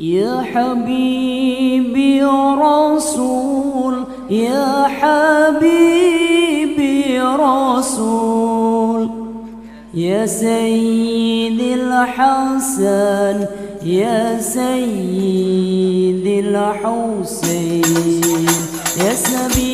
يا حبيبي رسول يا حبيبي رسول. يا سيدي الحسن يا سيدي الحسين. يا سبيبي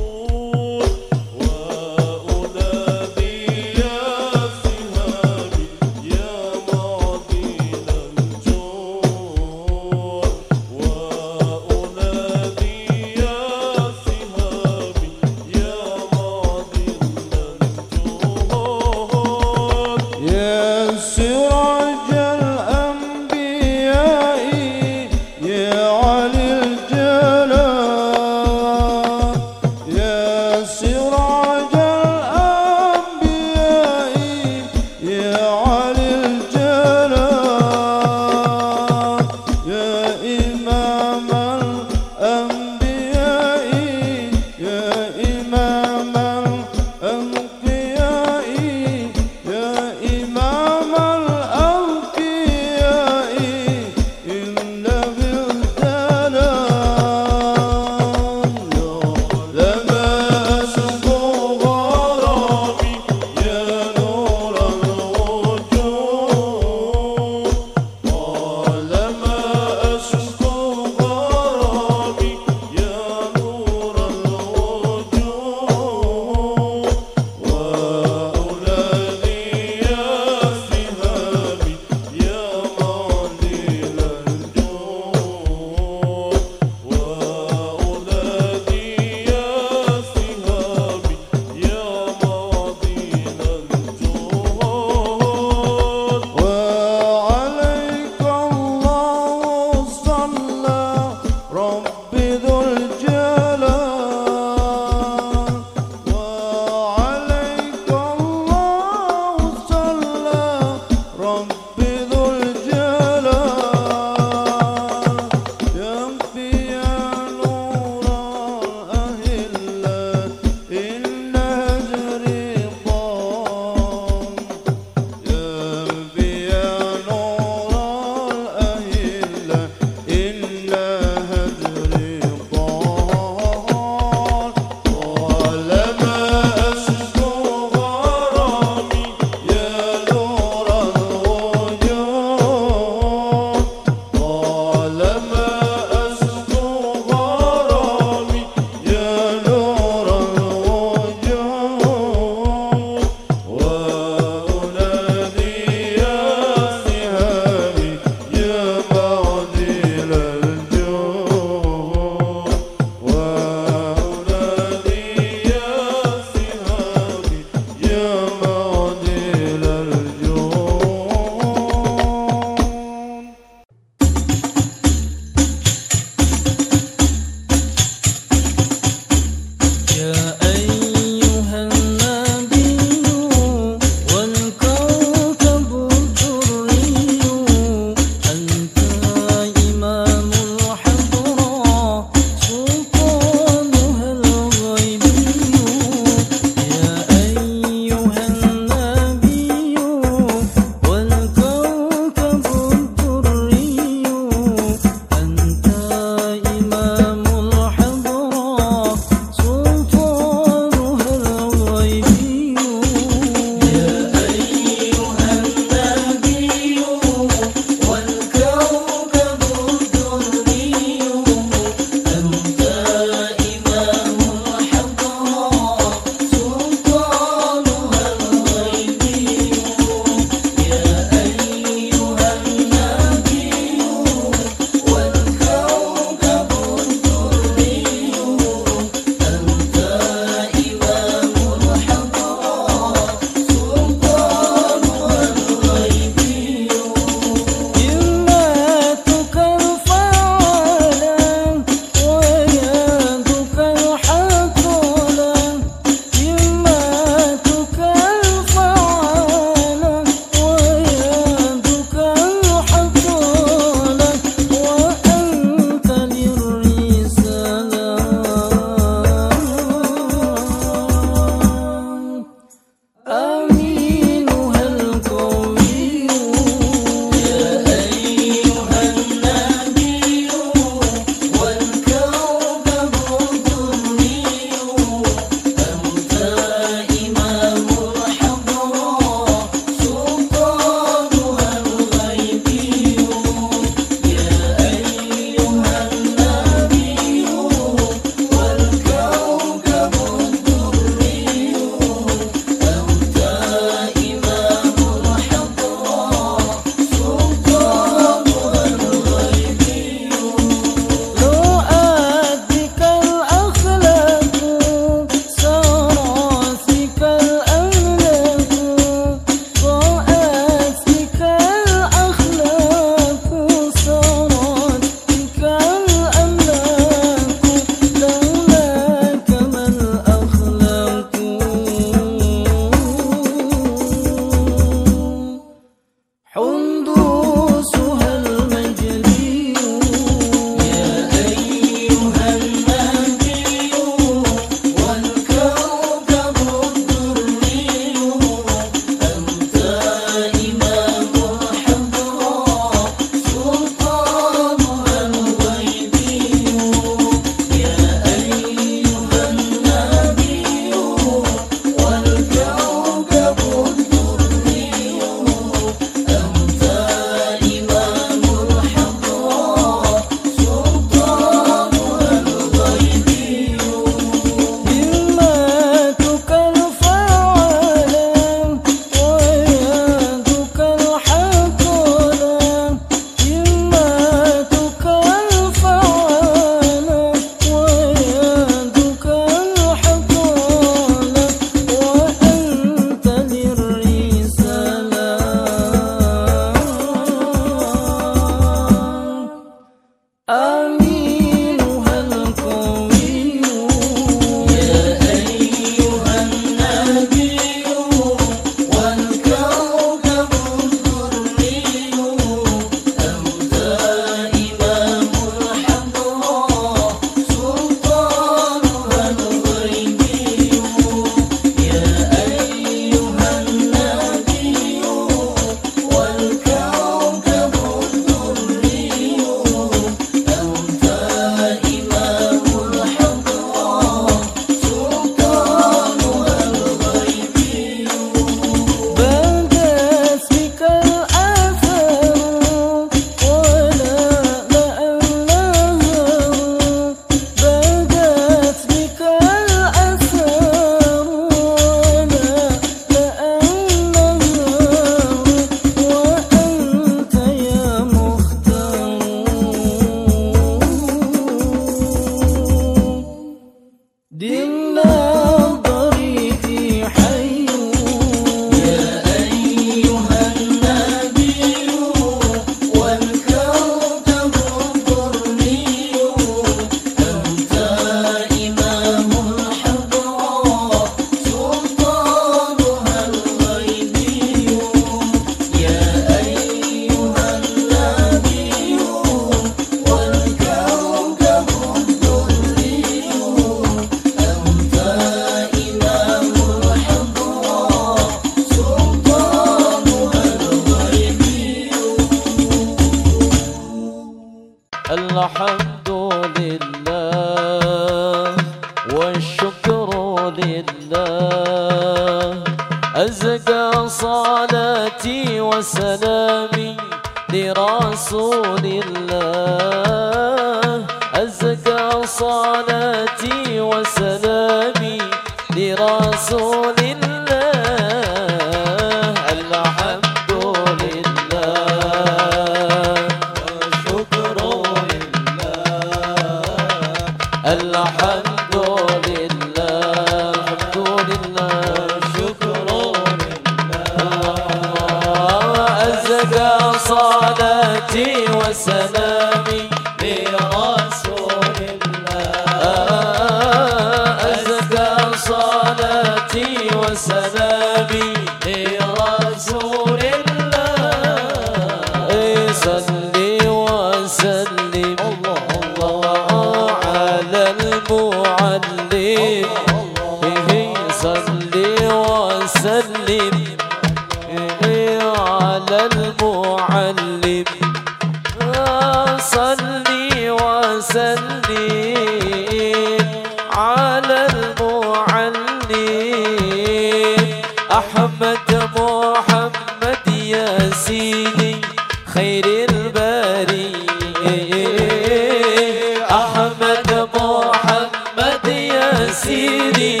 سيدي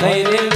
خير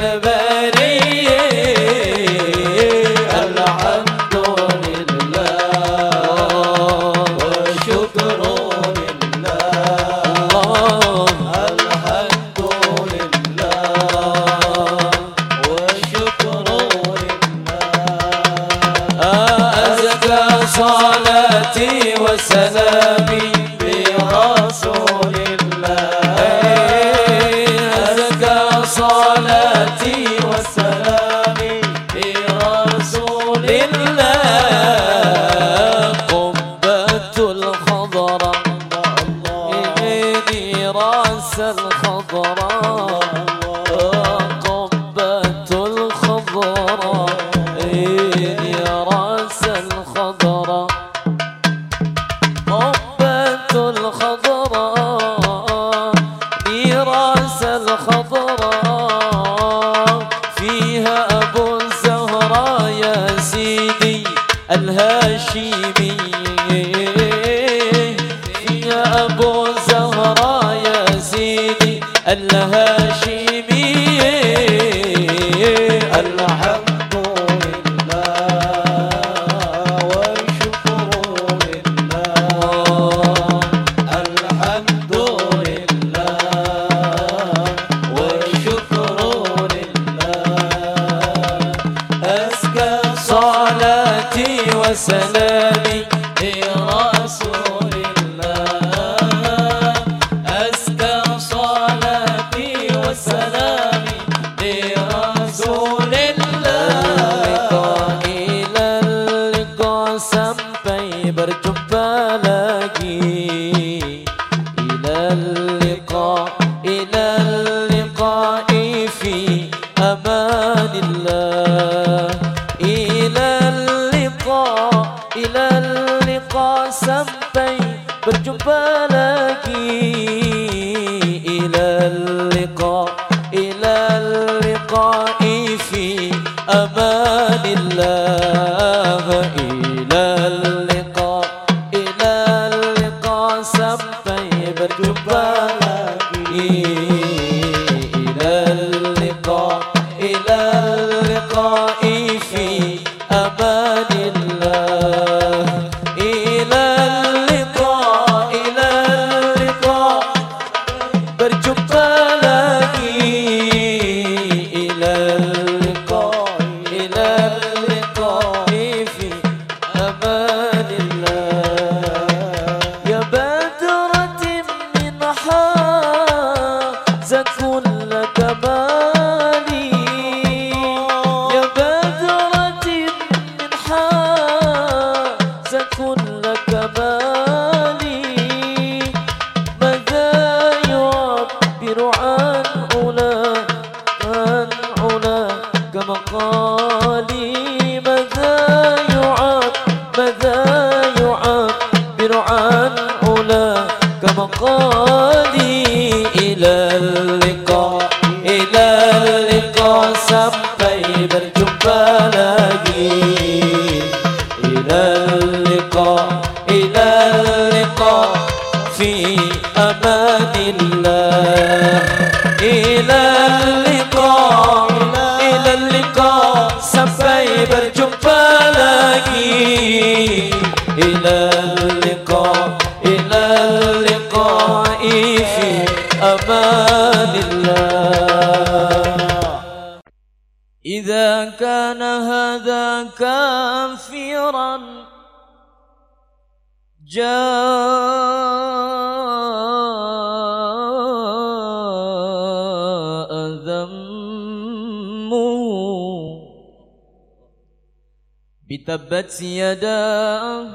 بتبت يداه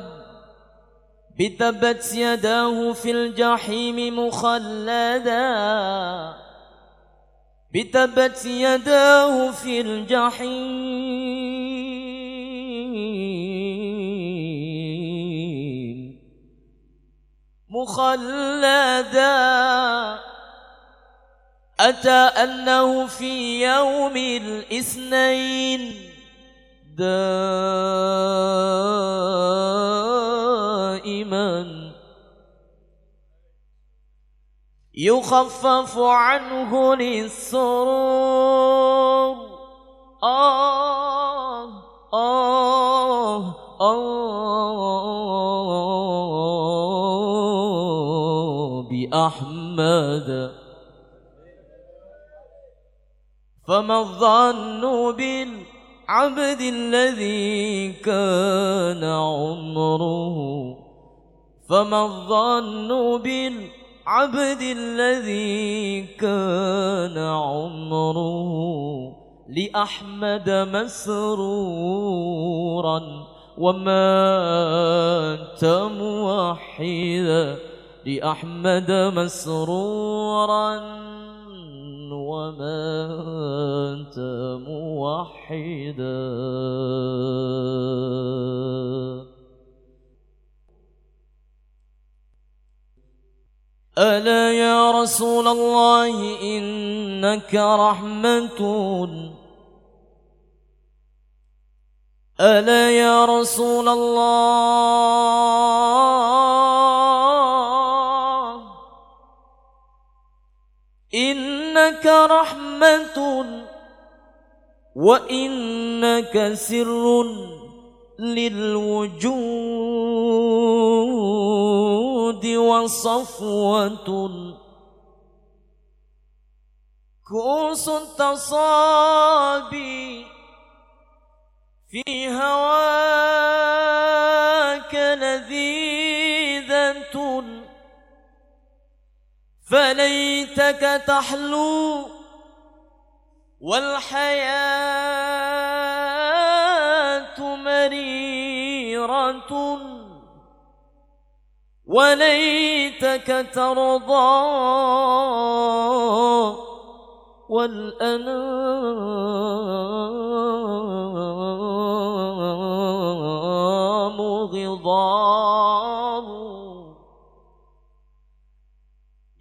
بتبت يداه في الجحيم مخلدا بتبت يداه في الجحيم مخلدا أتى أنه في يوم الاثنين دائما. يخفف عنه للسرور. آه آه آه بأحمد. فما الظن بالعبد الذي كان عمره فما الظن بالعبد الذي كان عمره؟ لأحمد مسرورا ومات موحدا. لأحمد مسرورا. ومات موحدا ألا يا رسول الله إنك رحمة. ألا يا رسول الله إنك رحمة وإنك سر للوجود وصفوة. كوس تصابي في هواك لذيذة فليتك تحلو والحياة مريرة وليتك ترضى والأنام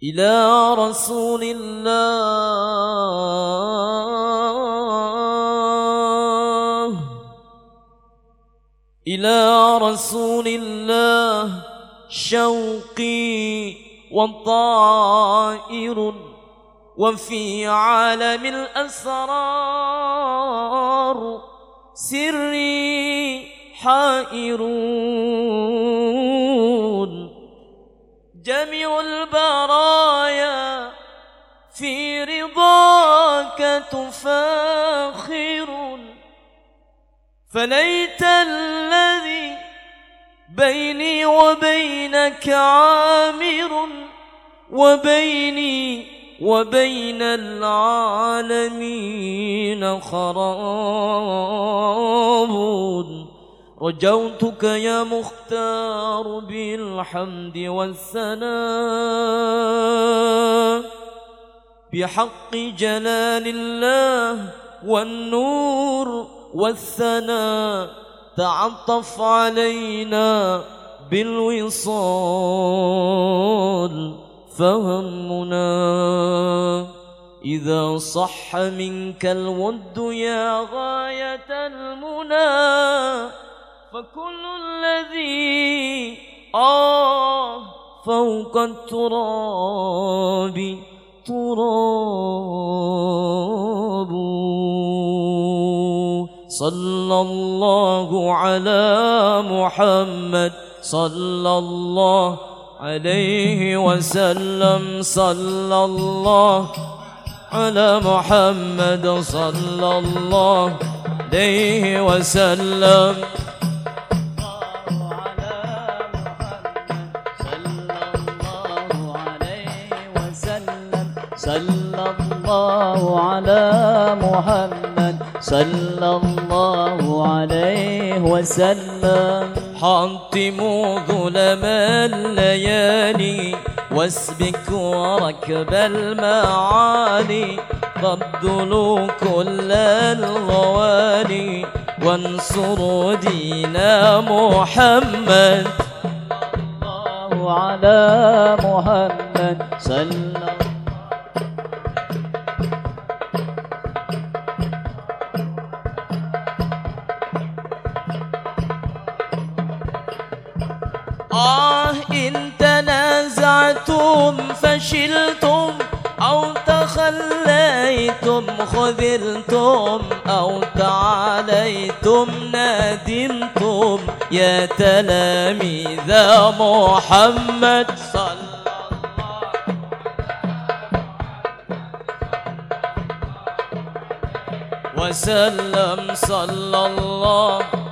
إلى رسول الله. إلى رسول الله. شوقي وطائر. وفي عالم الأسرار. سري حائرون. جميع البرايا في رضاك تفاخر. فليت الذي بيني وبينك عامر وبيني وبين العالمين خراب. رجوتك يا مختار بالحمد والثناء بحق جلال الله والنور والثناء تعطف علينا بالوصال فهمنا إذا صح منك الود يا غاية المنى فكل الذي آه فوق التراب تراب. صلى الله على محمد. صلى الله عليه وسلم. صلى الله على محمد. صلى الله عليه وسلم. صلى الله على محمد صلى الله عليه وسلم. حطموا ظلم الليالي واسبك وركب المعالي فابذلوا كل الغوالي وانصروا دين محمد. الله على محمد. صلى آه إن تنازعتم فشلتم أو تخليتم خذلتم أو تعاليتم ندمتم يا تلاميذ محمد. صلى وسلم صلى الله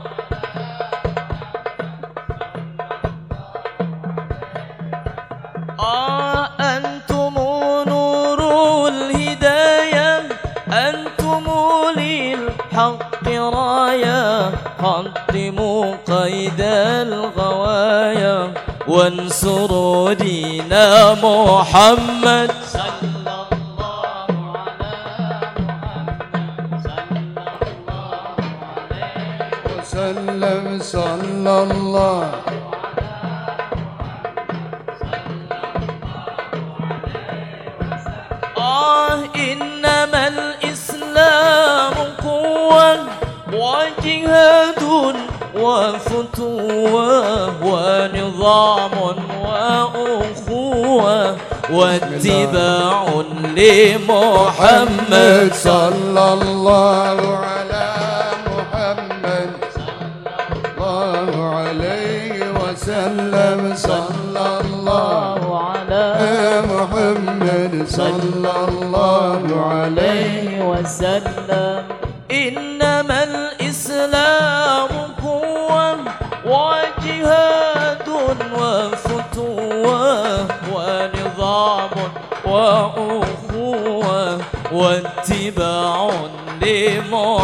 قدموا قيد الغوايا وانصروا دين محمد. واتباع لمحمد صلى الله على محمد. الله عليه وسلم. صلى الله على محمد. صلى الله عليه وسلم.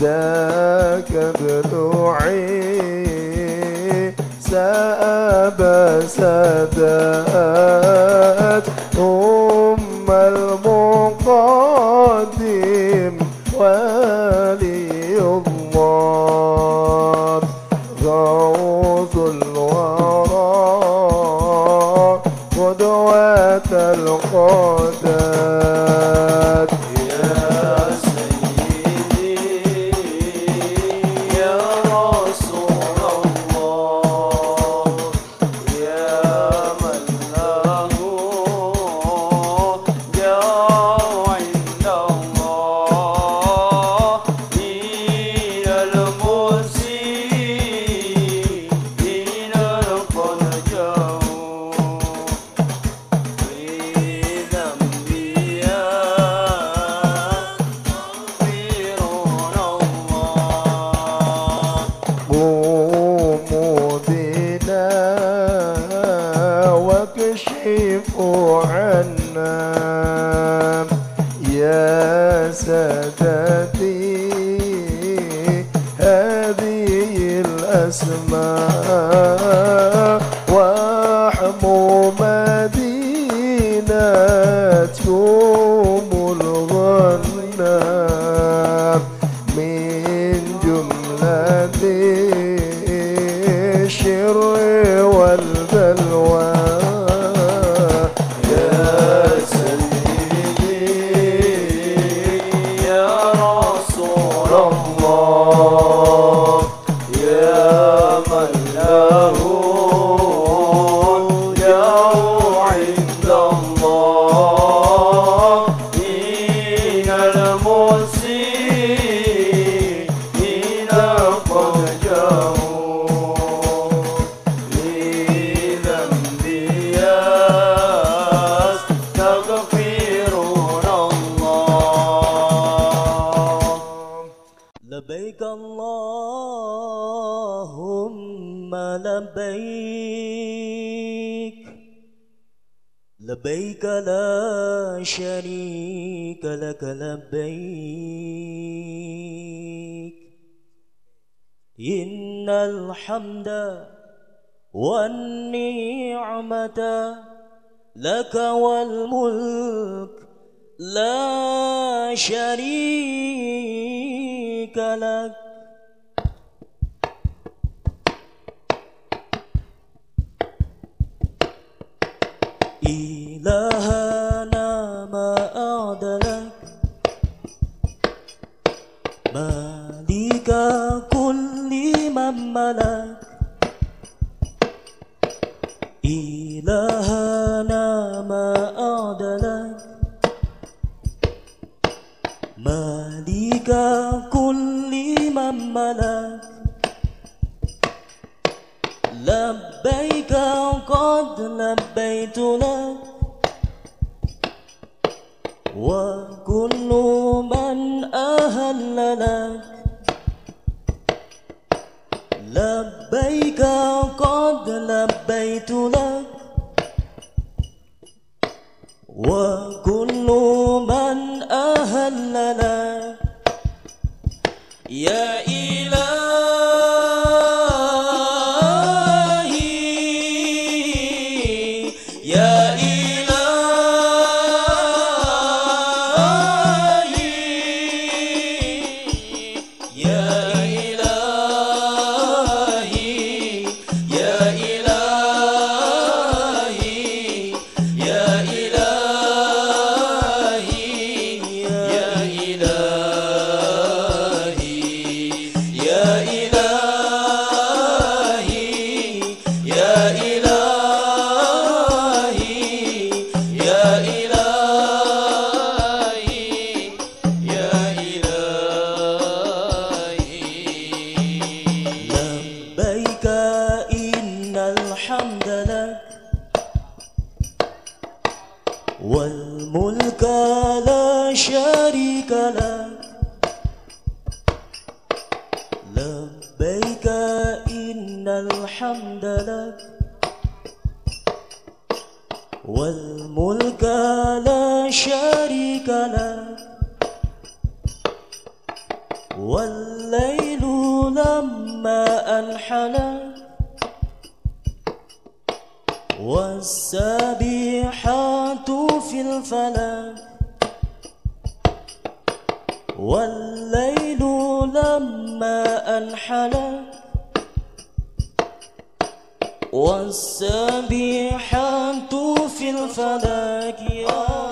ذاك ابن الملك لا شريك له. والليل لما أنحنى والسبيحات في الفلك والليل لما أنحنى والسبيحات في الفلك يا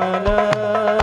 على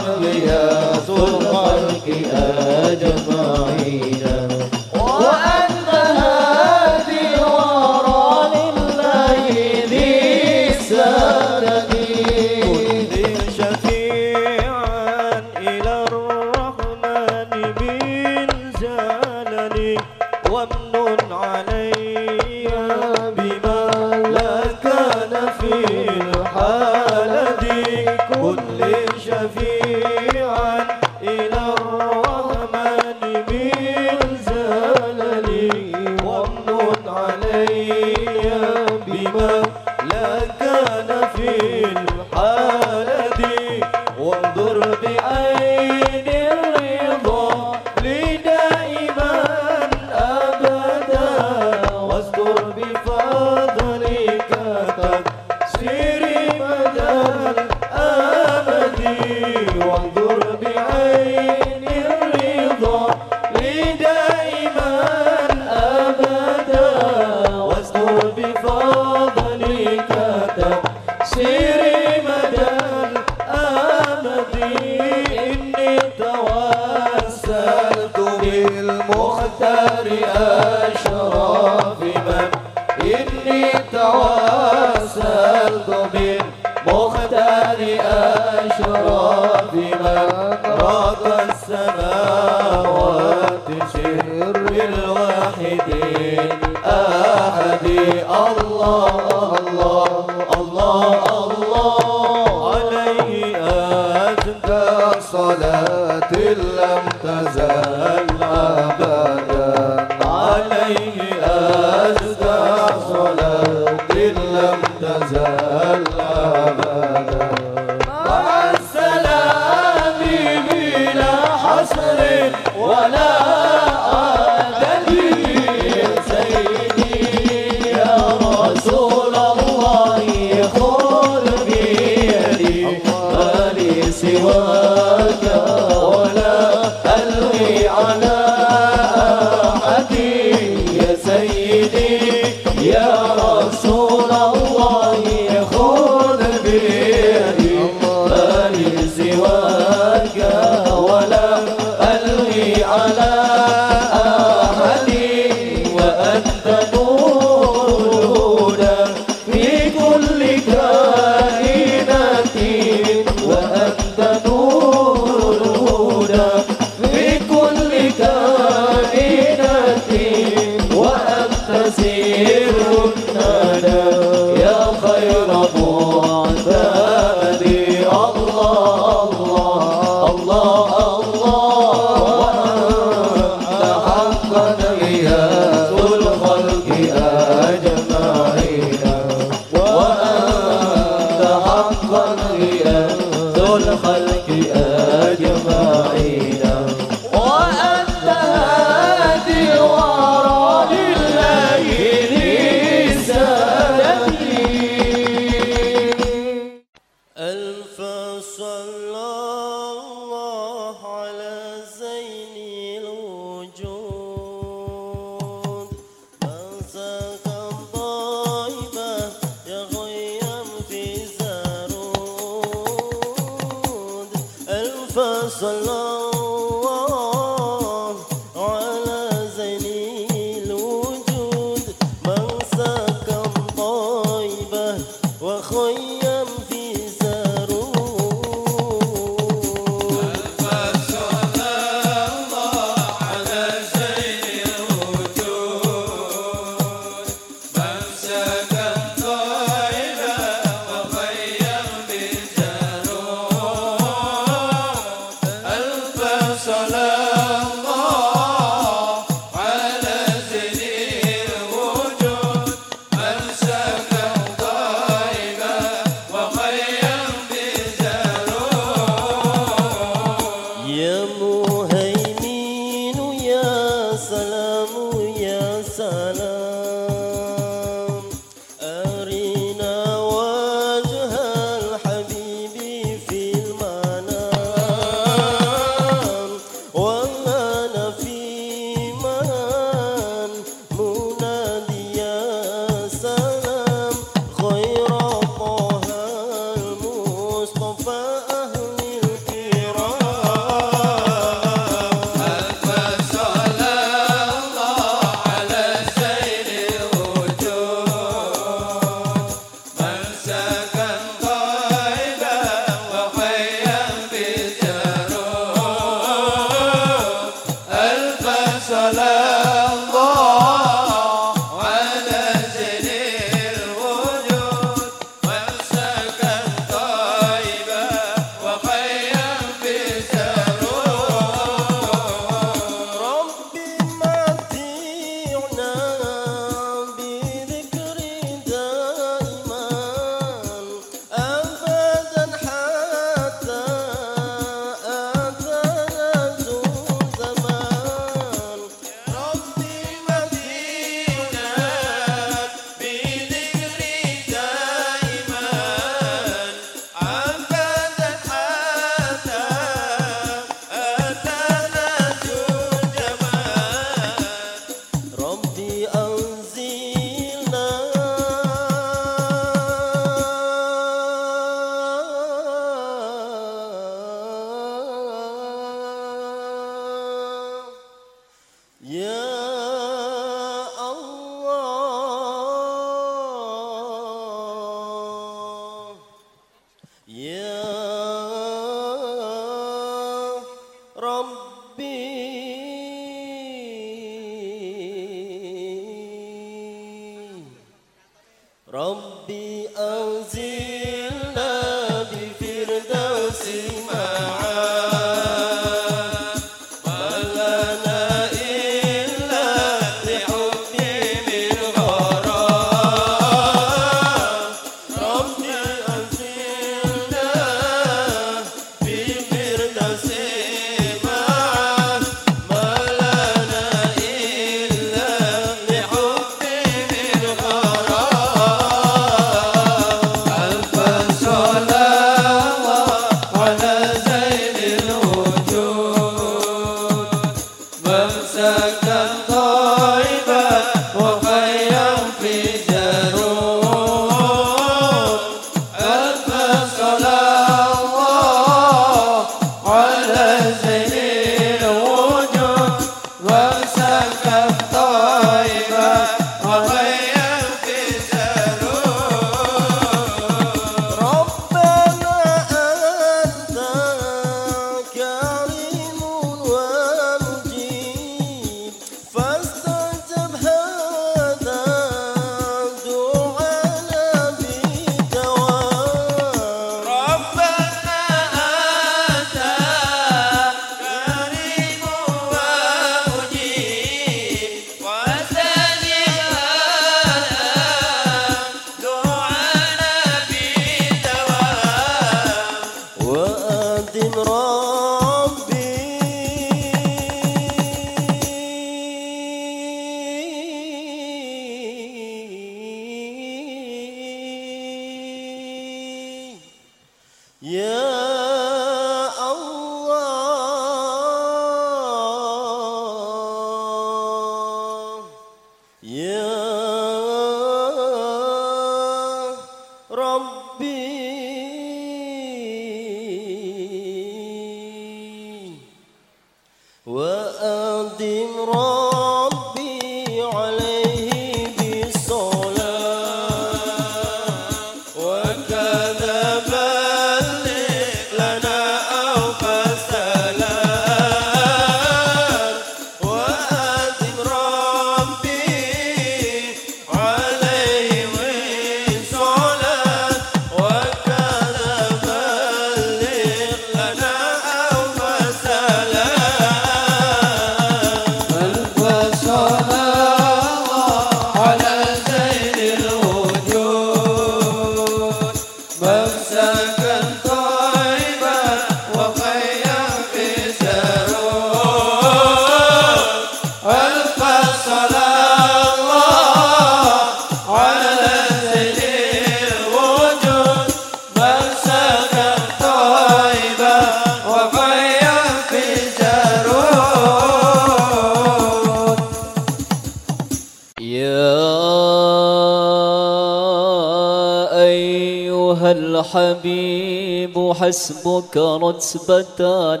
حسبك رتبة.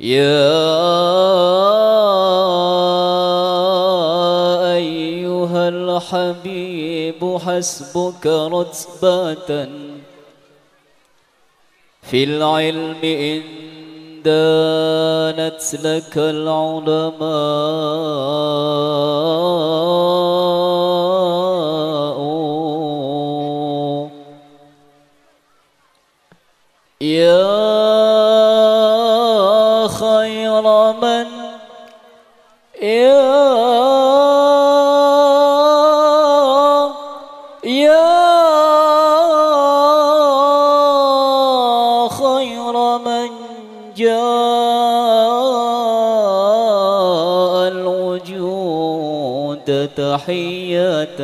يا أيها الحبيب حسبك رتبة. في العلم إن دانت لك العلماء. تحية.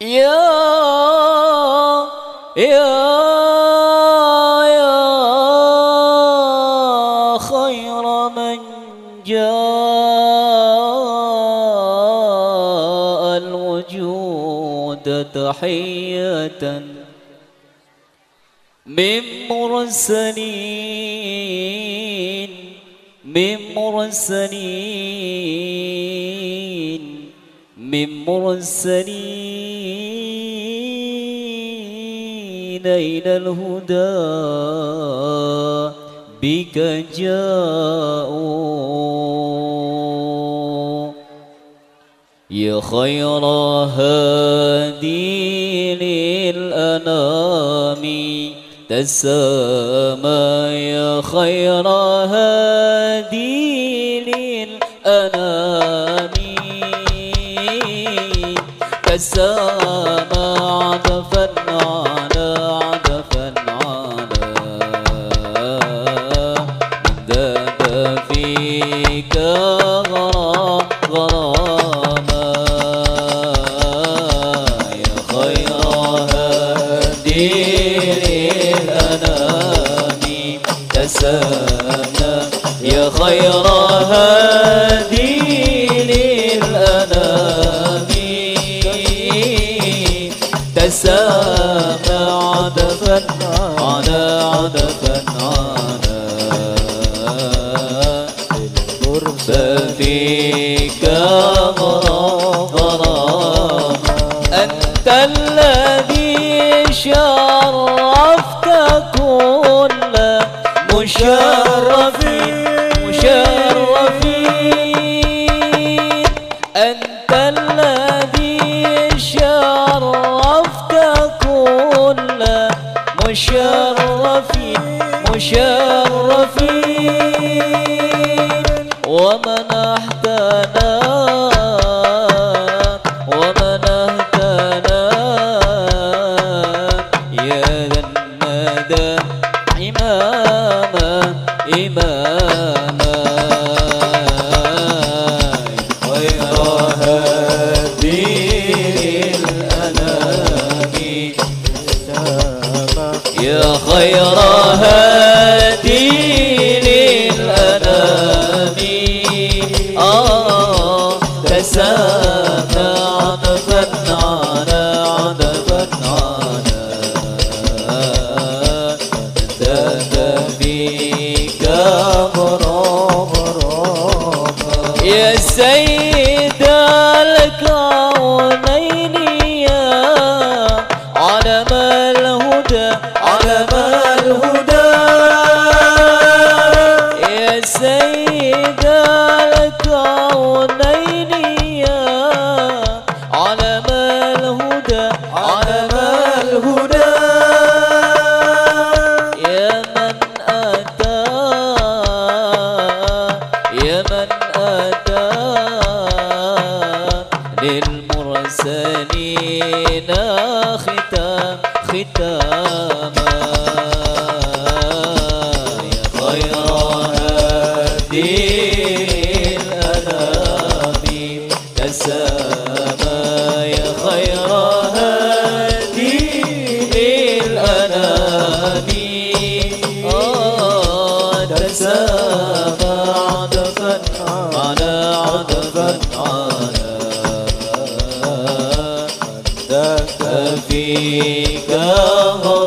يا يا يا خير من جاء الوجود تحية. من مرسلين من مرسلين. من مرسلين إلى الهدى بك جاءوا. يا خير هادي للأنام تسامى يا خير هادي. sơ show. على أنك فيك غير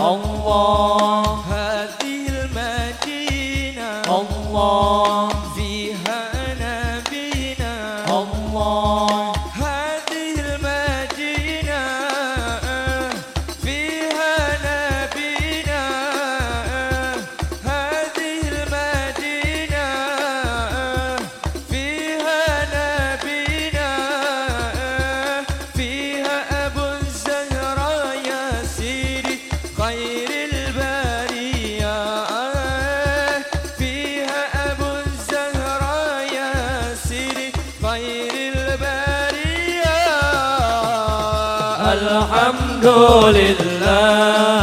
同往。لله.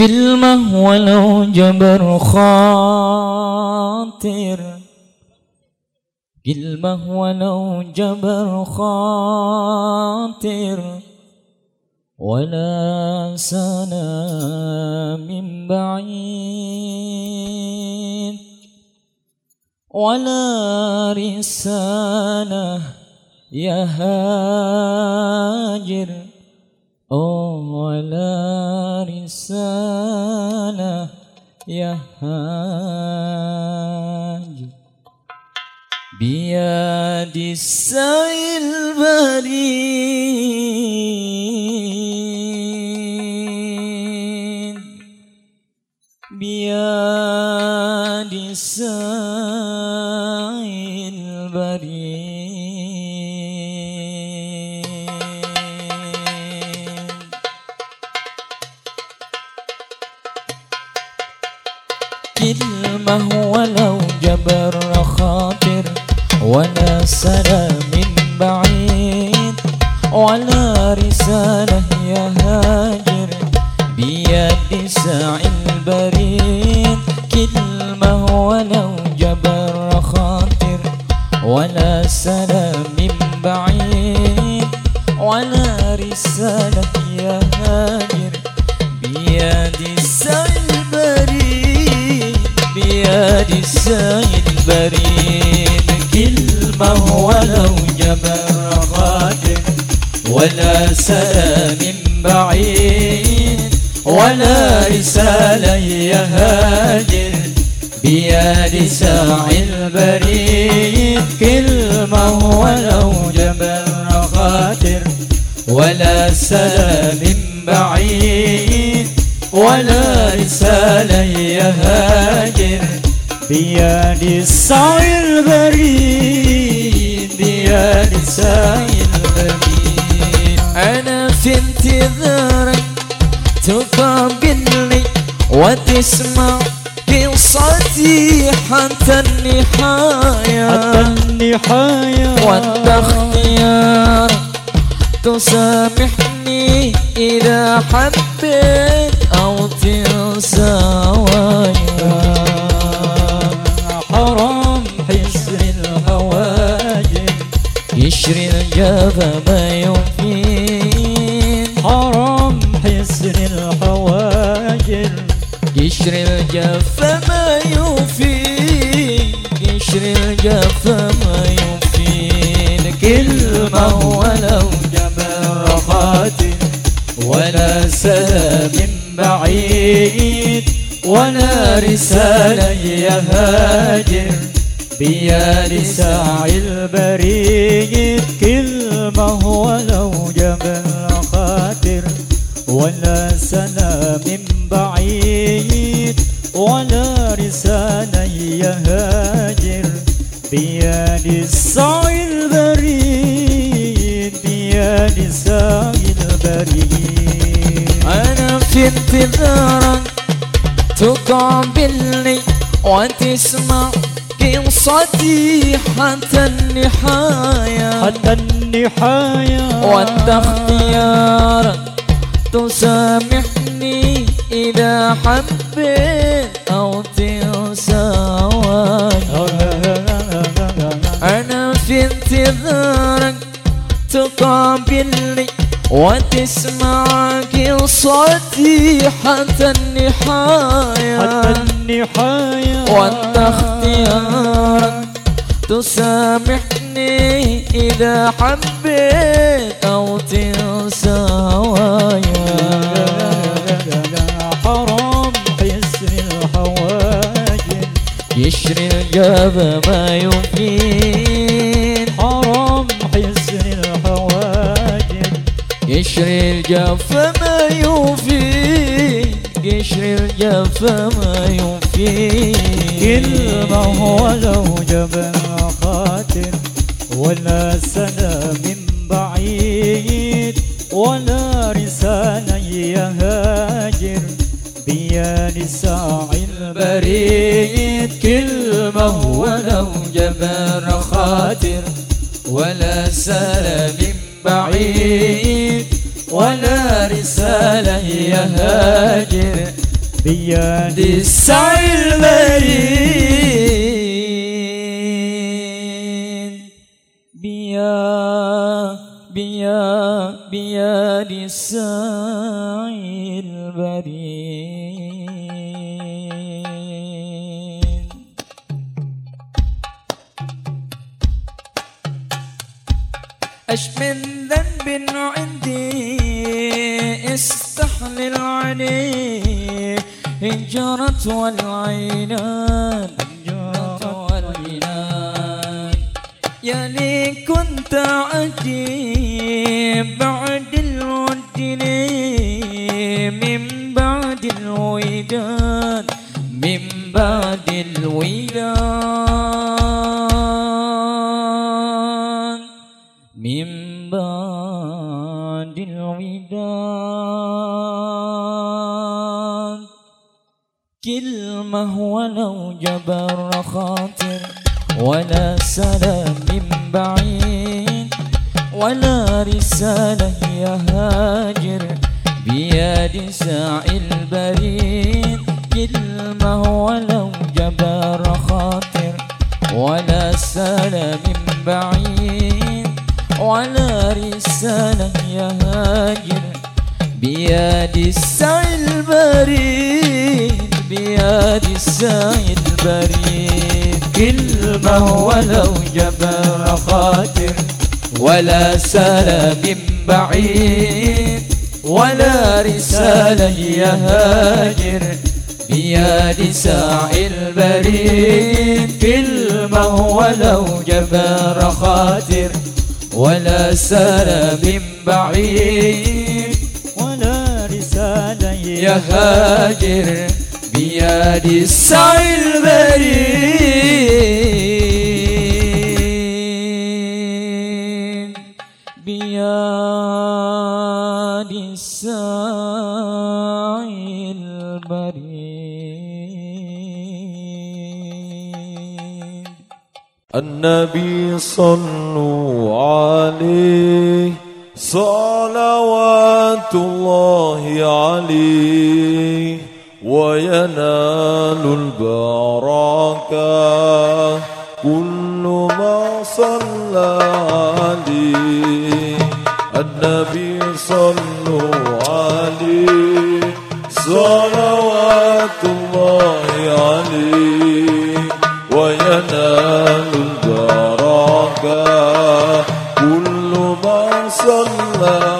كلمة ولو جبر خاطر. كلمة ولو جبر خاطر. ولا سلام من بعيد ولا رسالة يا هاجر بيد الساعي البريد بيد الساعي البريد كلمة ولو جبر خاطر ولا سلام بعيد ولا رسالة يا هاجر. بيد ساعي البريد كلمة ولو جبر خاطر. ولا سلام بعيد ولا رسالة يا هاجر. بيد السعي البريد بيد السعي البريد أنا في انتظارك تقابلني وتسمع قصتي حتى النهاية. حتى النهاية. وأنت اختيار تسامحني إذا حبيت أو تنسى هوايا حرام حسن الهواجر. يشري الجبل ما يفيد حرام حسن الهواجر. يشري الجف الجف ما يفيد كلمة ولو جبر خاتم ولا سلام بعيد ولا رسالة يا هاجر بيد ساعي البريد. كلمة ولو جبل خاطر ولا سلام بعيد ولا رسالة يا هاجر بيد السعي البريد بيد السعي البريد أنا في انتظارك تقابلني وتسمع قصتي حتى النهاية حتى النهاية وأنت اختيارك تسامحني إذا حبيت أو تنسى هوايا أنا في انتظارك تقابلني وتسمع قصتي حتى النهاية. حتى النهاية. وأنت اختيارك تسامحني إذا حبيت أو تنسى هوايا. يشري الجاب ما يفيد حرام حسن الحواجر يشري الجف ما يفيد يشري الجف ما يفيد كلمة ولو جبل خاطر. ولا سلام بعيد. ولا رسالة يا هاجر بيد ساعي بريد كلمة ولو جبر خاطر ولا سلام بعيد ولا رسالة يا هاجر. بيد السعي البريد. بيا بيا بيد السعي أش من ذنب عندي استحلل عليه. والعينان جرت والعينان يا لي كنت عجيب بعد الود لي من بعد الوداد من بعد الوداد من بعد الوداد. كلمة ولو جبر خاطر ولا سلام من بعيد ولا رسالة يا هاجر. بيد ساعي البريد. كلمة ولو جبر خاطر ولا سلام من بعيد. ولا رسالة يا هاجر. بيد السعي البريد بيد السعي البريد. كلمة ولو جبر خاطر ولا سلام بعيد. ولا رسالة يا هاجر. بيد ساعي البريد. كلمة ولو جبر خاطر ولا سلام بعيد. ولا رسالة يا هاجر بيد السعي البريد. بيد النبي صلوا عليه صلوات الله عليه وينال البركة. كل ما صلى عليه النبي صلوا وينال البركة. كل من صلى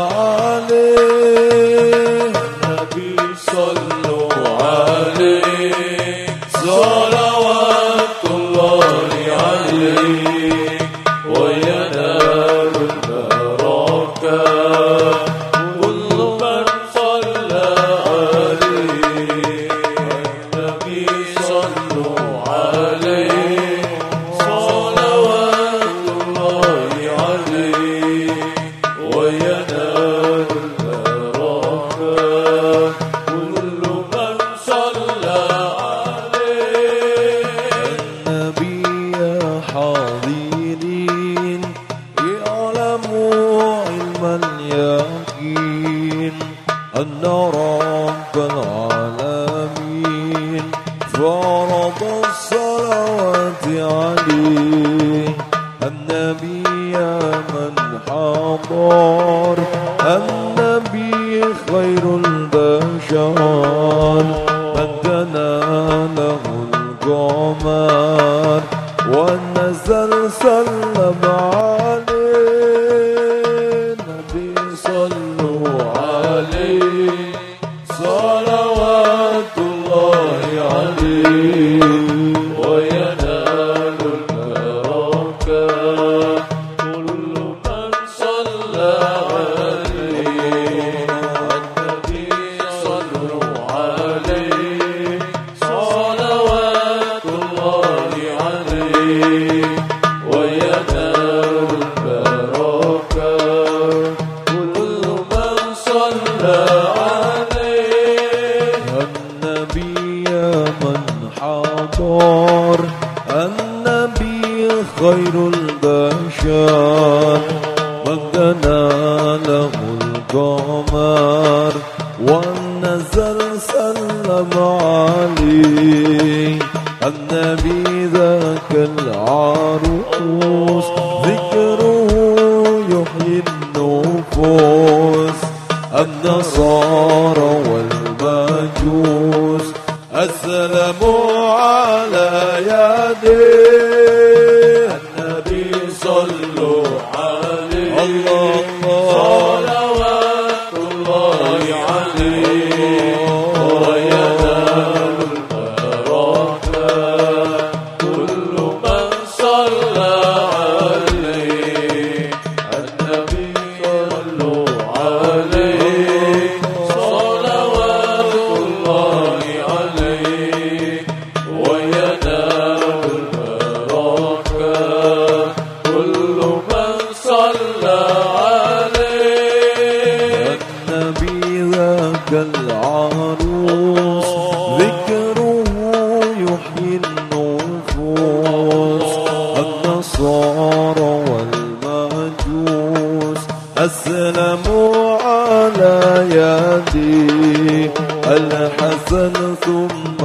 أسلموا على يدي الحسن ثم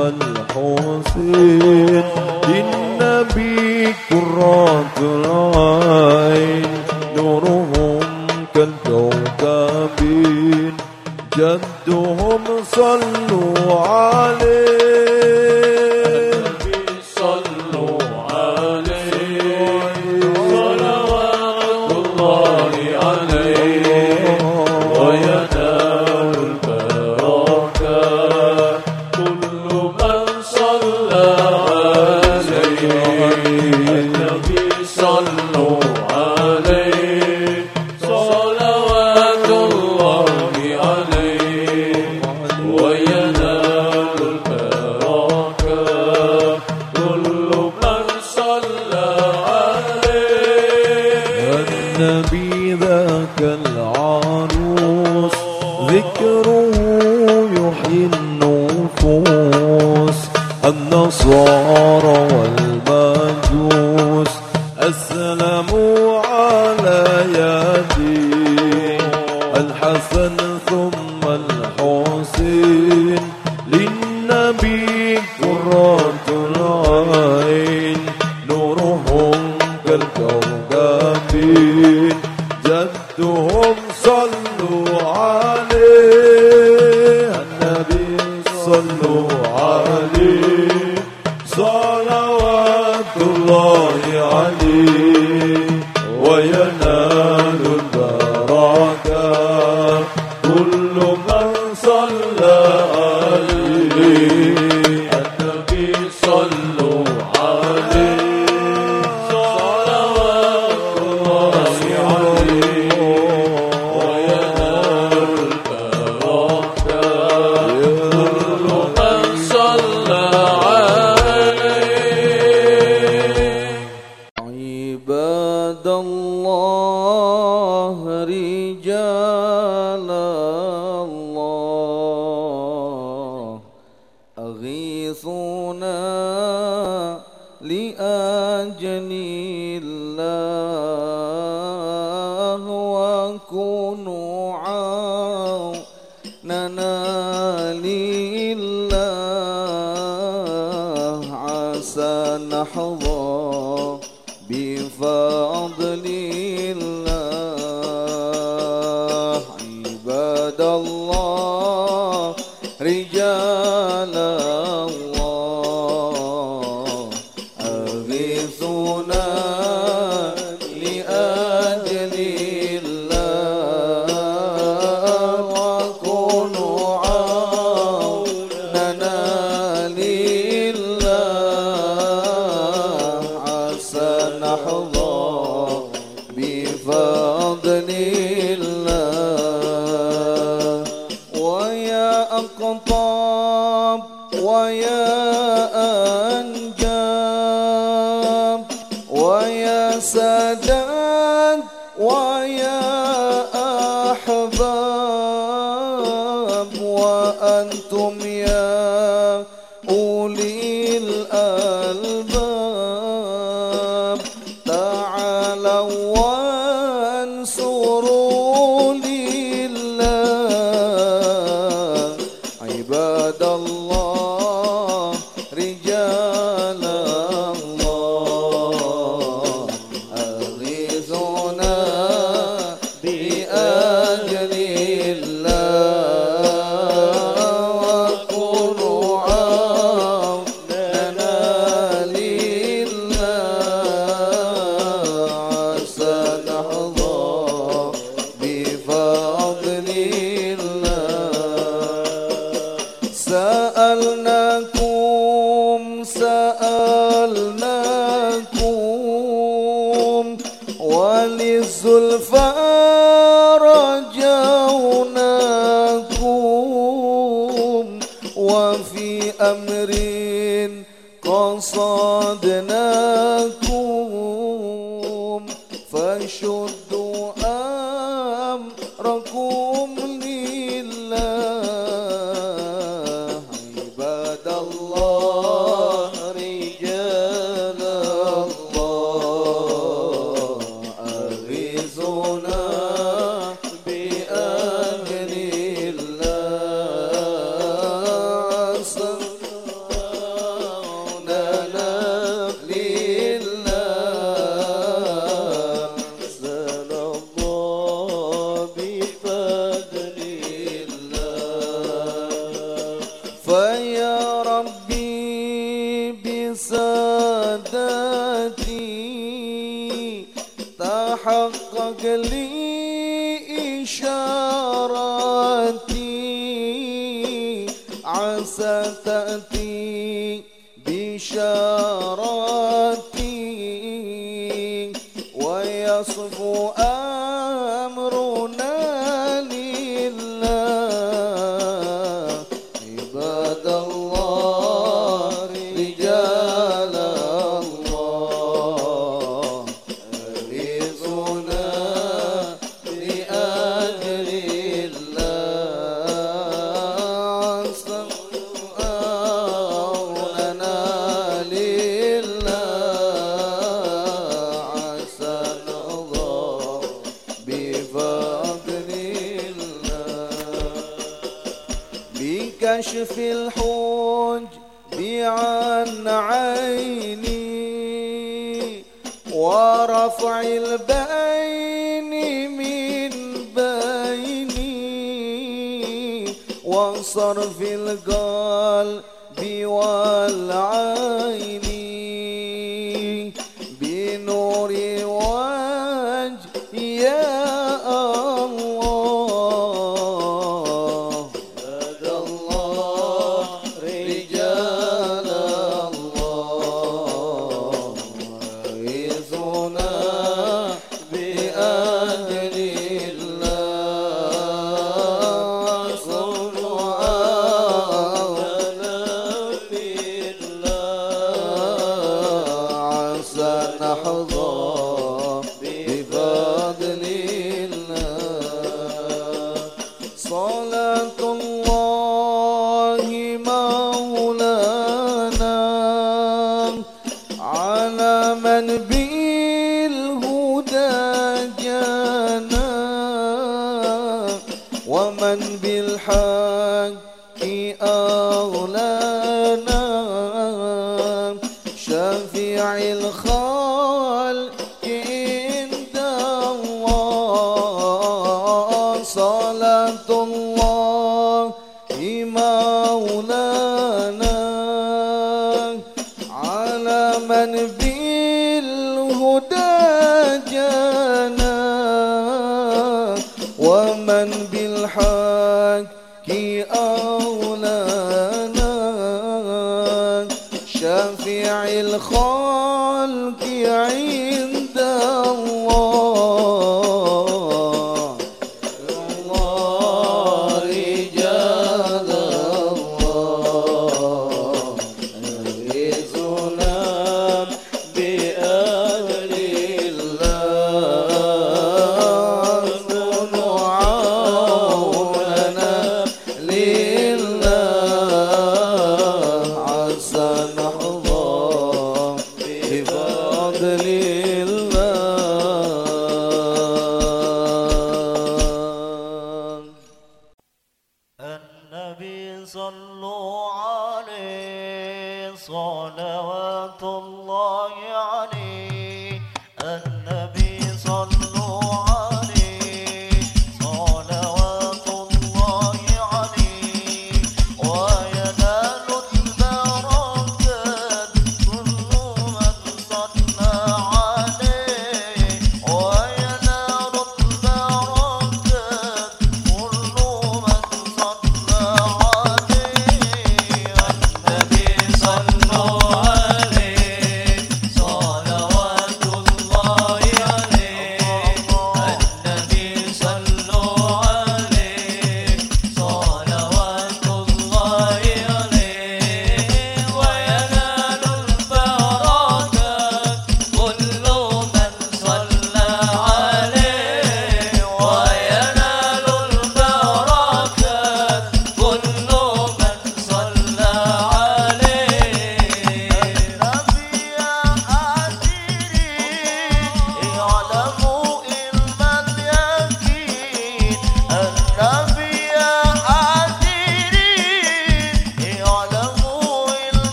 الحسين. للنبي قرة العين نورهم كالكوكبين جدهم صلوا عليه